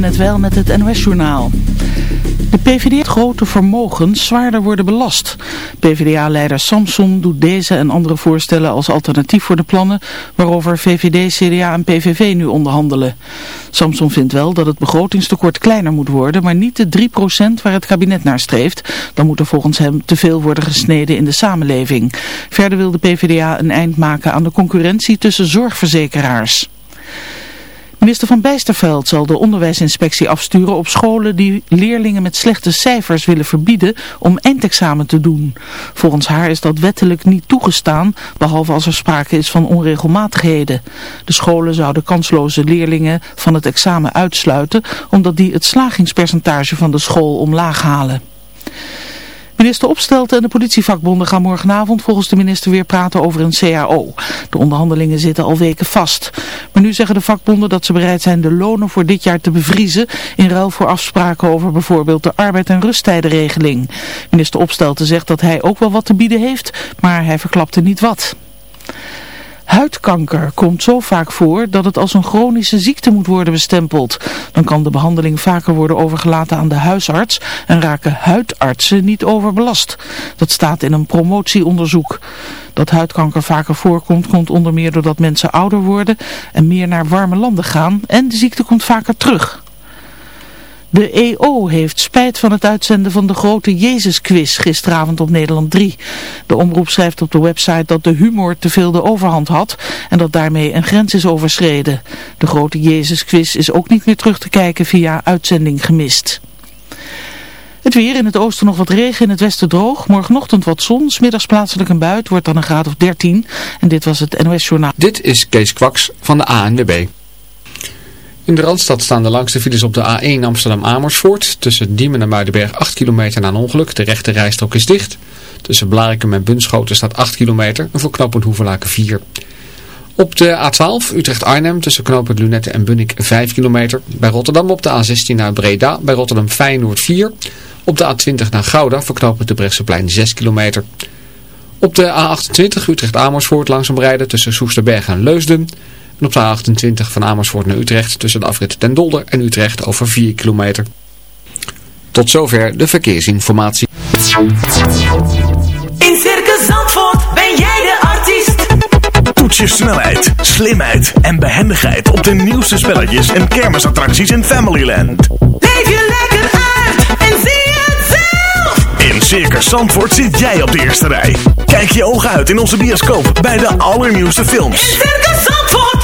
net wel met het NOS-journaal. De PvdA grote vermogens zwaarder worden belast. PvdA-leider Samson doet deze en andere voorstellen als alternatief voor de plannen waarover VVD, CDA en PVV nu onderhandelen. Samson vindt wel dat het begrotingstekort kleiner moet worden, maar niet de 3% waar het kabinet naar streeft. Dan moet er volgens hem te veel worden gesneden in de samenleving. Verder wil de PvdA een eind maken aan de concurrentie tussen zorgverzekeraars. Minister van Bijsterveld zal de onderwijsinspectie afsturen op scholen die leerlingen met slechte cijfers willen verbieden om eindexamen te doen. Volgens haar is dat wettelijk niet toegestaan, behalve als er sprake is van onregelmatigheden. De scholen zouden kansloze leerlingen van het examen uitsluiten, omdat die het slagingspercentage van de school omlaag halen. Minister Opstelten en de politievakbonden gaan morgenavond volgens de minister weer praten over een CAO. De onderhandelingen zitten al weken vast. Maar nu zeggen de vakbonden dat ze bereid zijn de lonen voor dit jaar te bevriezen in ruil voor afspraken over bijvoorbeeld de arbeid- en rusttijdenregeling. Minister Opstelten zegt dat hij ook wel wat te bieden heeft, maar hij verklapte niet wat. Huidkanker komt zo vaak voor dat het als een chronische ziekte moet worden bestempeld. Dan kan de behandeling vaker worden overgelaten aan de huisarts en raken huidartsen niet overbelast. Dat staat in een promotieonderzoek. Dat huidkanker vaker voorkomt komt onder meer doordat mensen ouder worden en meer naar warme landen gaan en de ziekte komt vaker terug. De EO heeft spijt van het uitzenden van de grote Jezusquiz gisteravond op Nederland 3. De omroep schrijft op de website dat de humor te veel de overhand had en dat daarmee een grens is overschreden. De grote Jezusquiz is ook niet meer terug te kijken via uitzending gemist. Het weer in het oosten nog wat regen, in het westen droog. Morgenochtend wat zon, smiddags plaatselijk een buit, wordt dan een graad of 13. En dit was het NOS Journaal. Dit is Kees Kwaks van de ANWB. In de Randstad staan de langste files op de A1 Amsterdam-Amersfoort. Tussen Diemen en Muidenberg 8 kilometer na een ongeluk. De rechte rijstrook is dicht. Tussen Blarikum en Bunschoten staat 8 kilometer. En voor knooppunt Hoevelaken 4. Op de A12 Utrecht-Arnhem tussen knooppunt Lunette en Bunnik 5 kilometer. Bij Rotterdam op de A16 naar Breda. Bij Rotterdam Feyenoord 4. Op de A20 naar Gouda voor knooppunt de Brechtseplein 6 kilometer. Op de A28 Utrecht-Amersfoort langzaam rijden tussen Soesterberg en Leusden. En op de A28 van Amersfoort naar Utrecht tussen de afrit Den Dolder en Utrecht over 4 kilometer. Tot zover de verkeersinformatie. In Circus Zandvoort ben jij de artiest. Toets je snelheid, slimheid en behendigheid op de nieuwste spelletjes en kermisattracties in Familyland. Leef je lekker uit en zie het zelf. In Circus Zandvoort zit jij op de eerste rij. Kijk je ogen uit in onze bioscoop bij de allernieuwste films. In Circus Zandvoort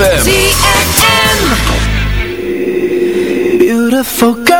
ZFM. Beautiful girl.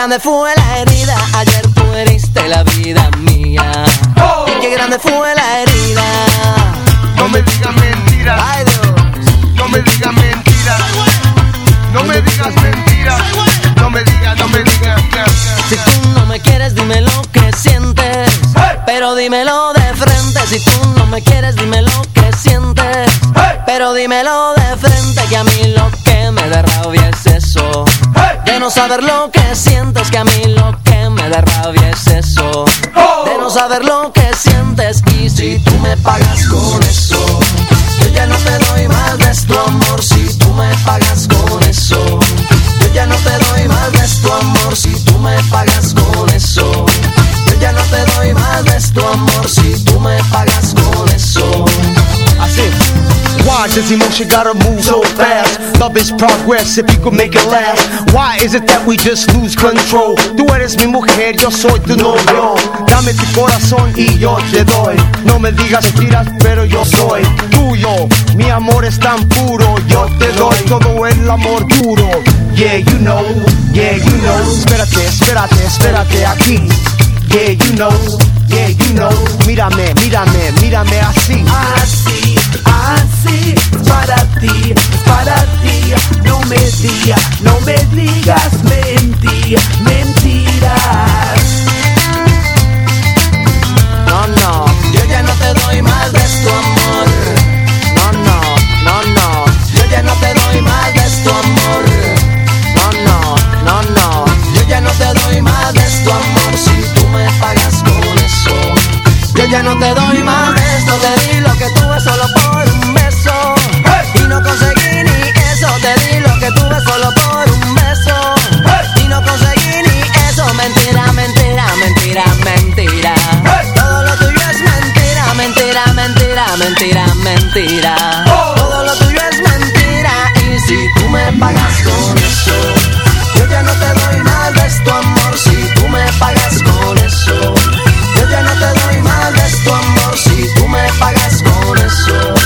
Grande fue la herida. Ayer tú heriste la vida mía, y qué grande fue la herida. No me digas mentiras, Ay Dios. no me digas mentiras, no me digas mentiras, no me digas, no me digas. Si tú no me quieres, dime lo que sientes. Pero dímelo de frente. Si tú no me quieres, dime lo que sientes. Pero dímelo de frente. Que a mí lo que me da rabia es eso. De no saber lo. Que lo que sientes. Y si tú me pagas con eso. Yo ya no te doy más de tu amor. Si tú me pagas con eso. Yo ya no te doy más de tu amor si tú me pagas con eso. Yo ya no te doy más de tu amor si tú me pagas con eso. Así. Why does emotion gotta move so fast? Love is progress if you could make it last. Why is it that we just lose control? Tú eres mi mujer, yo soy tu novio. Dame tu corazón y yo te doy. No me digas mentiras, pero yo soy tuyo. Mi amor es tan puro, yo te doy todo el amor duro. Yeah, you know, yeah, you know. Espérate, espérate, espérate aquí. Yeah, you know, yeah, you know. Mírame, mírame, mírame así. Así, así, para ti, para ti. No me digas, no me digas mentiras, mentiras. No, no, yo ya no te doy más de tu amor. No, no, no, no, yo ya no te doy más de tu amor. No, no, no, no, yo ya no te doy más de tu amor ya no te doy más de esto, te di lo que tuve solo por un beso. Y no conseguí ni eso, te di lo que tuve solo por un beso. Y no conseguí ni eso, mentira, mentira, mentira, mentira. Todo lo tuyo es mentira, mentira, mentira, mentira, mentira. Todo lo tuyo es mentira. Y si tú me pagas con eso, yo ya no te doy más de tu amor. Si tú me pagas con eso, tu amor. Si tú me pagas con eso,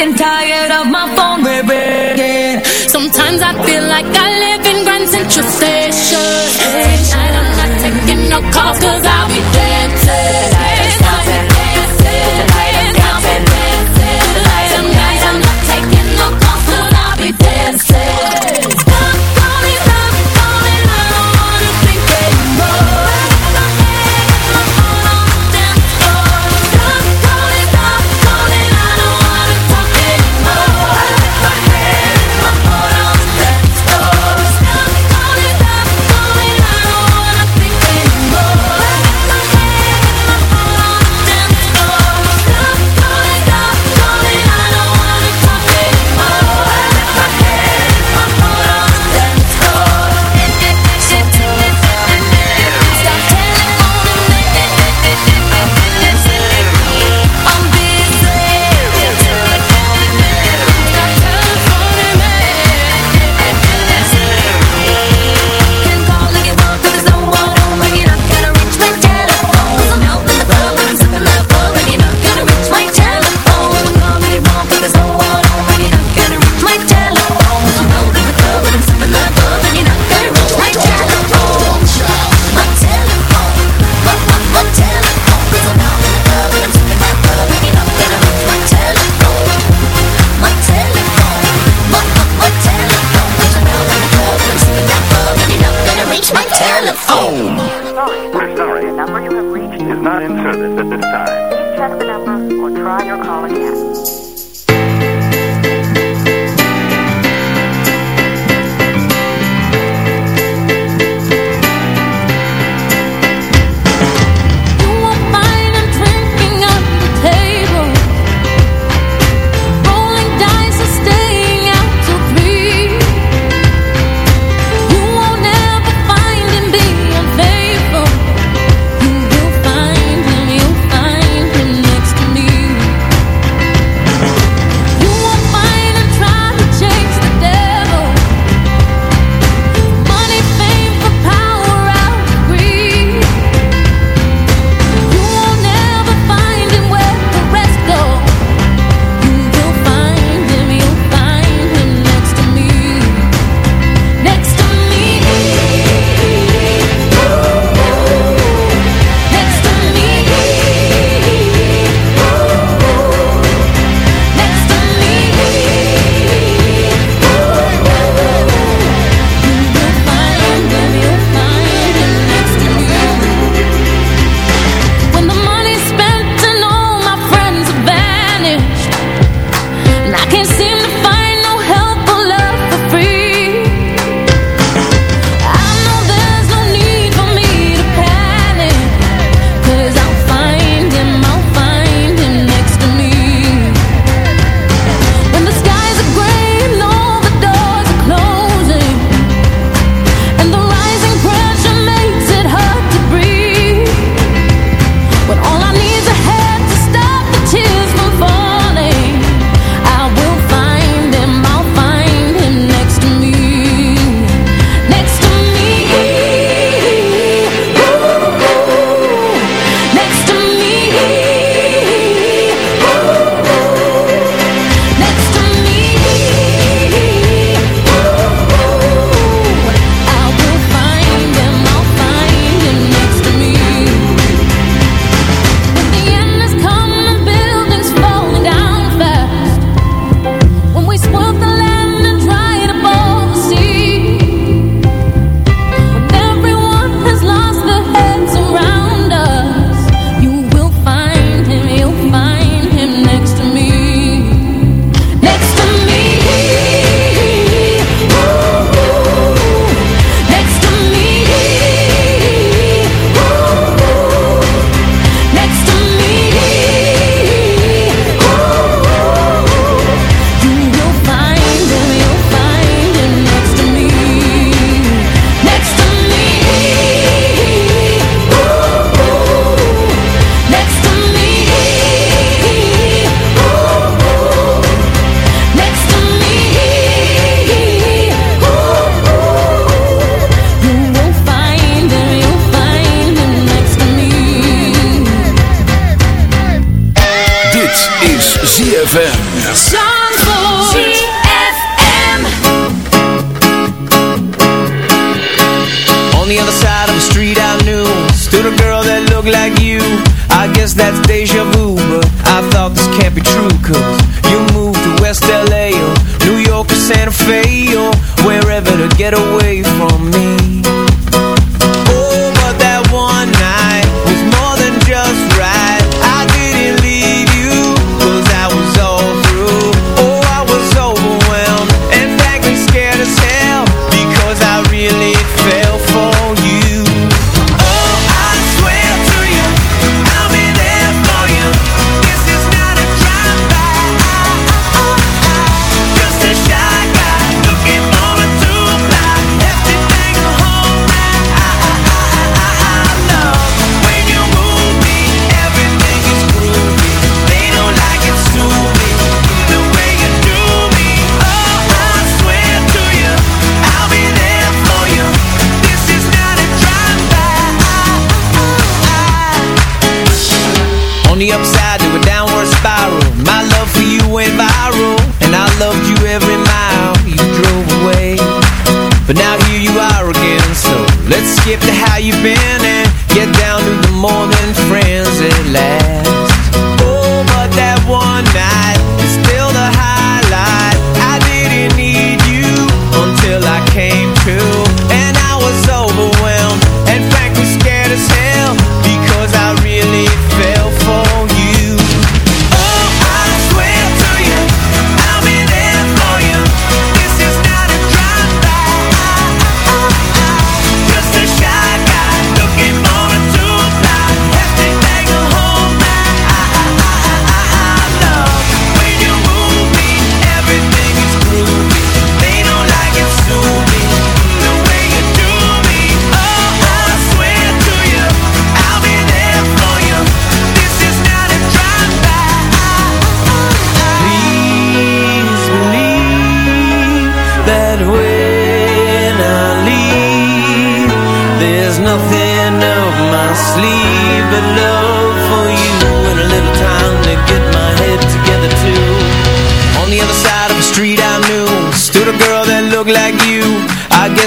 and tired of my phone ringing. Sometimes I feel like I live in Grand Central Station.